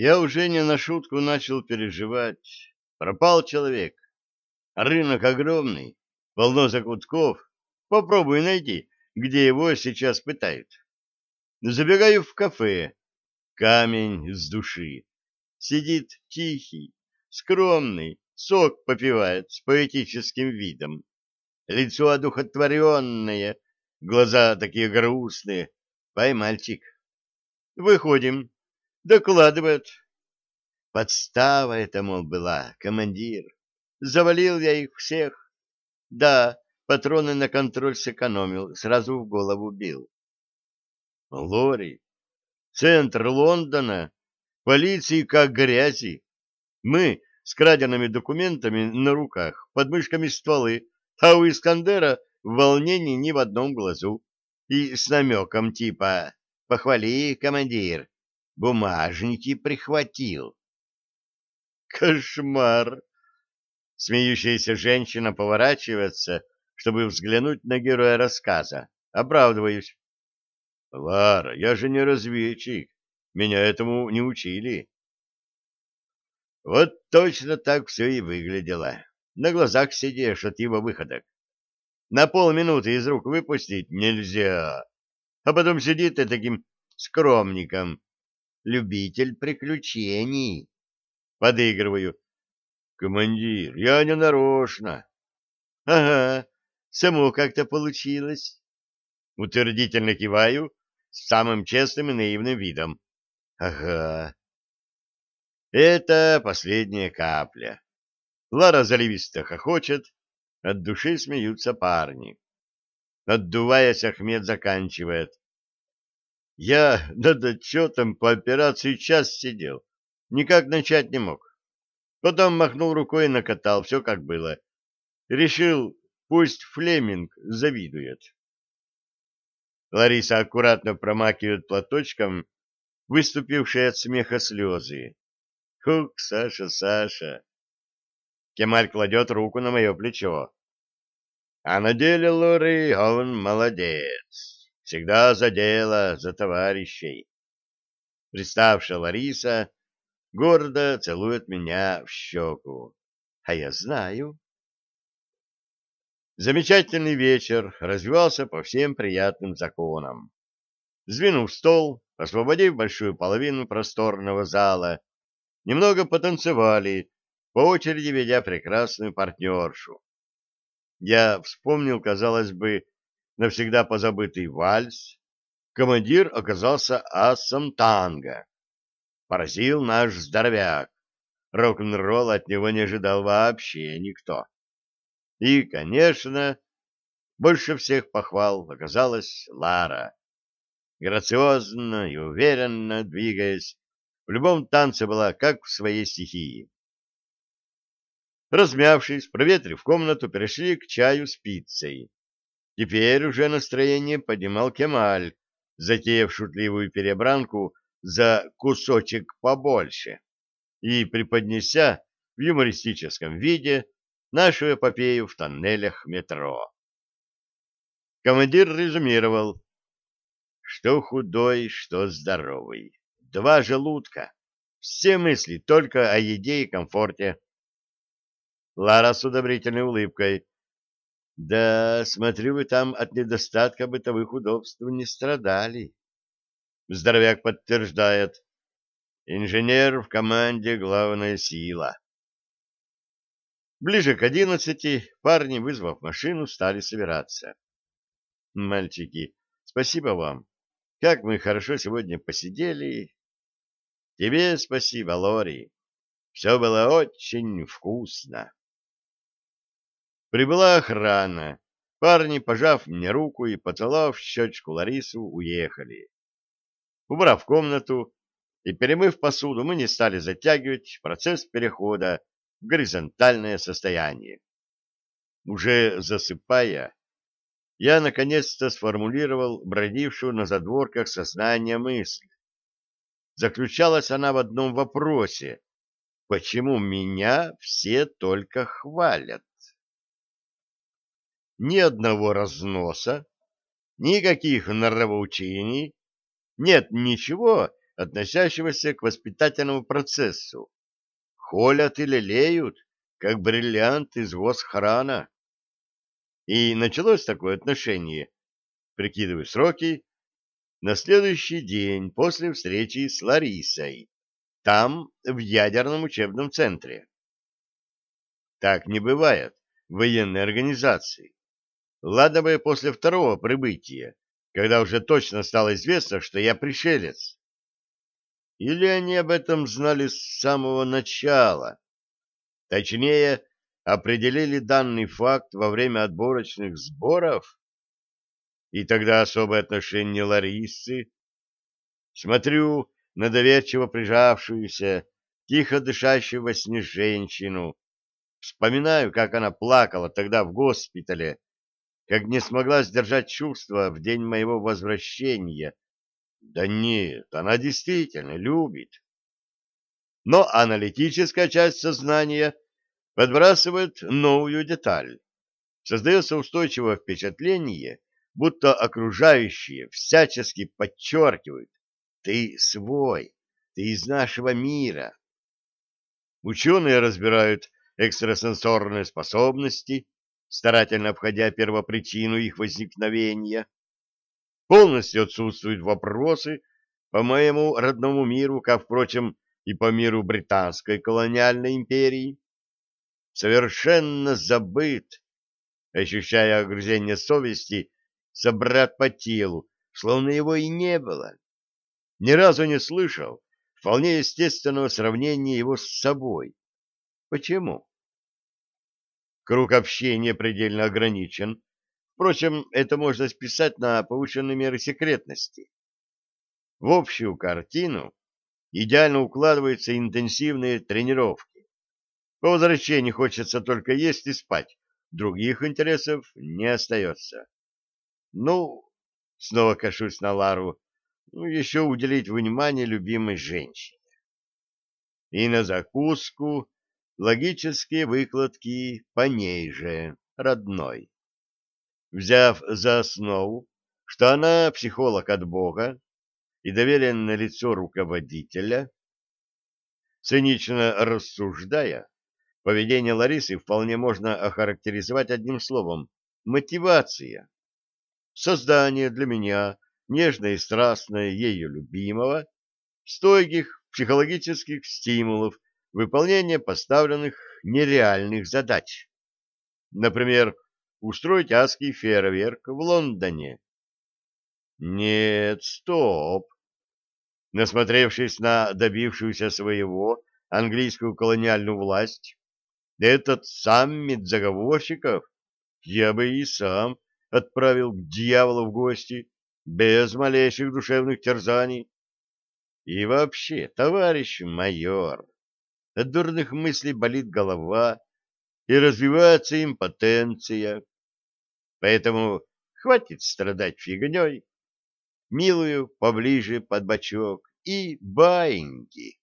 Я уже не на шутку начал переживать. Пропал человек. Рынок огромный, полно закутков. Попробуй найти, где его сейчас пытают. Забегаю в кафе. Камень с души. Сидит тихий, скромный, сок попивает с поэтическим видом. Лицо одухотворенное, глаза такие грустные. Пой, мальчик. Выходим. Докладывает. Подстава это, мол, была, командир. Завалил я их всех. Да, патроны на контроль сэкономил, сразу в голову бил. Лори, центр Лондона, полиции как грязи. Мы с краденными документами на руках, под мышками стволы, а у Искандера в волнении ни в одном глазу. И с намеком типа «Похвали, командир, бумажники прихватил». Кошмар! Смеющаяся женщина поворачивается, чтобы взглянуть на героя рассказа. Оправдываюсь. Лара, я же не разведчик. Меня этому не учили. Вот точно так все и выглядело. На глазах сидишь от его выходок. На полминуты из рук выпустить нельзя. А потом сидит и таким скромником. Любитель приключений. Подыгрываю. Командир, я не нарочно. Ага, само как-то получилось. Утвердительно киваю с самым честным и наивным видом. Ага. Это последняя капля. Лара заливисто хохочет, от души смеются парни. Отдуваясь, Ахмед заканчивает. Я над отчетом по операции час сидел, никак начать не мог. Потом махнул рукой и накатал, все как было. Решил, пусть Флеминг завидует. Лариса аккуратно промакивает платочком выступившие от смеха слезы. Хук, Саша, Саша. Кемаль кладет руку на мое плечо. А на деле Лори он молодец. Всегда за дело, за товарищей. Приставшая Лариса гордо целует меня в щеку. А я знаю. Замечательный вечер развивался по всем приятным законам. Сдвинув стол, освободив большую половину просторного зала, немного потанцевали, по очереди ведя прекрасную партнершу. Я вспомнил, казалось бы, навсегда позабытый вальс. Командир оказался асом танго. Поразил наш здоровяк. Рок-н-ролл от него не ожидал вообще никто. И, конечно, больше всех похвал оказалась Лара. Грациозно и уверенно двигаясь, в любом танце была как в своей стихии. Размявшись, проветрив комнату, перешли к чаю с пиццей. Теперь уже настроение поднимал Кемаль, затеяв шутливую перебранку за кусочек побольше и преподнеся в юмористическом виде нашу эпопею в тоннелях метро. Командир резюмировал, что худой, что здоровый. Два желудка. Все мысли только о еде и комфорте. Лара с удобрительной улыбкой. Да, смотрю, вы там от недостатка бытовых удобств не страдали. Здоровяк подтверждает. Инженер в команде главная сила. Ближе к одиннадцати парни, вызвав машину, стали собираться. Мальчики, спасибо вам. Как мы хорошо сегодня посидели. Тебе спасибо, Лори. Все было очень вкусно. Прибыла охрана. Парни, пожав мне руку и поцеловав щечку Ларису, уехали. Убрав комнату и перемыв посуду, мы не стали затягивать процесс перехода в горизонтальное состояние. Уже засыпая, я наконец-то сформулировал бродившую на задворках сознания мысль. Заключалась она в одном вопросе. Почему меня все только хвалят? Ни одного разноса, никаких нравоучений, нет ничего, относящегося к воспитательному процессу. Холят и лелеют, как бриллиант из госхрана. И началось такое отношение, прикидывая сроки, на следующий день после встречи с Ларисой, там, в ядерном учебном центре. Так не бывает в военной организации. Ладно бы после второго прибытия, когда уже точно стало известно, что я пришелец. Или они об этом знали с самого начала? Точнее, определили данный факт во время отборочных сборов? И тогда особое отношение Ларисы. Смотрю на доверчиво прижавшуюся, тихо дышащую во сне женщину. Вспоминаю, как она плакала тогда в госпитале, как не смогла сдержать чувства в день моего возвращения. Да нет, она действительно любит. Но аналитическая часть сознания подбрасывает новую деталь. Создается устойчивое впечатление, будто окружающие всячески подчеркивают «ты свой, ты из нашего мира». Ученые разбирают экстрасенсорные способности, старательно обходя первопричину их возникновения. Полностью отсутствуют вопросы по моему родному миру, как, впрочем, и по миру британской колониальной империи. Совершенно забыт, ощущая огрызение совести, собрат по телу, словно его и не было. Ни разу не слышал вполне естественного сравнения его с собой. Почему? Круг общения предельно ограничен. Впрочем, это можно списать на повышенные меры секретности. В общую картину идеально укладываются интенсивные тренировки. По возвращении хочется только есть и спать, других интересов не остается. Ну, снова кашусь на Лару, ну, еще уделить внимание любимой женщине. И на закуску логические выкладки по ней же, родной. Взяв за основу, что она психолог от Бога и доверенное лицо руководителя, цинично рассуждая, поведение Ларисы вполне можно охарактеризовать одним словом – мотивация. Создание для меня нежно и страстное ее любимого, стойких психологических стимулов выполнение поставленных нереальных задач. Например, устроить адский фейерверк в Лондоне. Нет, стоп. Насмотревшись на добившуюся своего английскую колониальную власть, этот саммит заговорщиков я бы и сам отправил к дьяволу в гости без малейших душевных терзаний. И вообще, товарищ майор, от дурных мыслей болит голова и развивается импотенция. Поэтому хватит страдать фигней, милую поближе под бочок и баиньки.